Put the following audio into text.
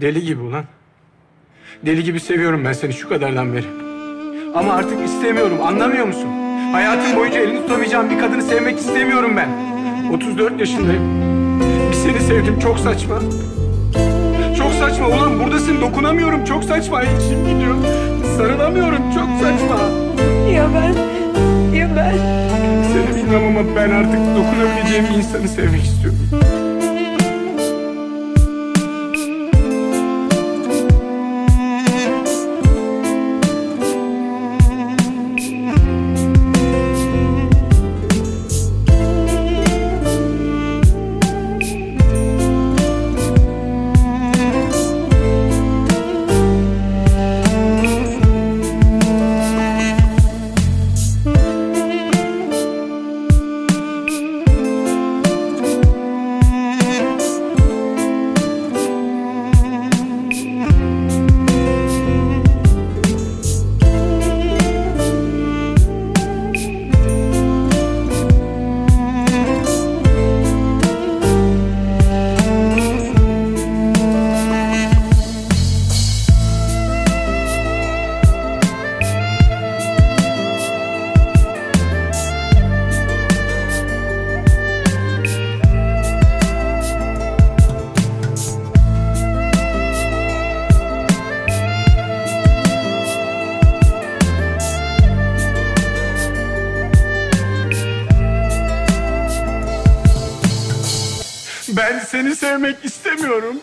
Deli gibi ulan. Deli gibi seviyorum ben seni şu kadardan beri. Ama artık istemiyorum anlamıyor musun? Hayatım boyunca elini tutamayacağım bir kadını sevmek istemiyorum ben. 34 yaşındayım. Bir seni sevdim çok saçma. Çok saçma ulan buradasın dokunamıyorum çok saçma içim gidiyor. Sarılamıyorum çok saçma. Ya ben, ya ben. Seni bilmem ama ben artık dokunabileceğim insanı sevmek istiyorum. Ben seni sevmek istemiyorum.